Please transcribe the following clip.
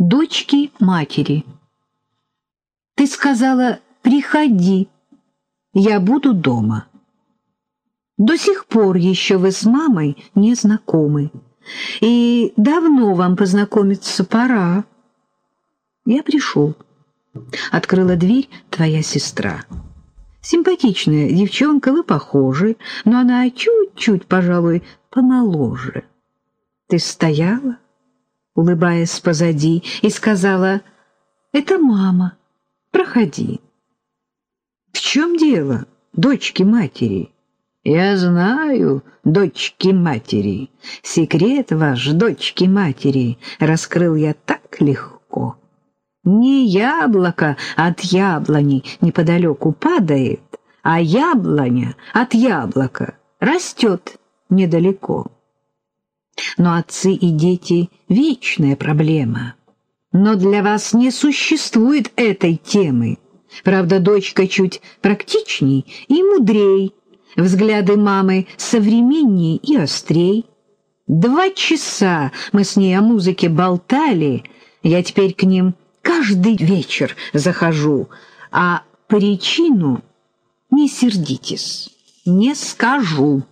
дочки матери. Ты сказала «приходи, я буду дома». До сих пор еще вы с мамой не знакомы, и давно вам познакомиться пора. Я пришел. Открыла дверь твоя сестра. Симпатичная девчонка, вы похожи, но она чуть-чуть, пожалуй, помоложе. Ты стояла, улыбаясь позади, и сказала, «Это мама, проходи». «В чем дело, дочки матери?» «Я знаю, дочки матери, секрет ваш, дочки матери, раскрыл я так легко. Не яблоко от яблони неподалеку падает, а яблоня от яблока растет недалеко. Но отцы и дети — вечная проблема. Но для вас не существует этой темы. Правда, дочка чуть практичней и мудрей, взгляды мамы современней и острей. Два часа мы с ней о музыке болтали, я теперь к ним каждый вечер захожу, а причину не сердитесь, не скажу.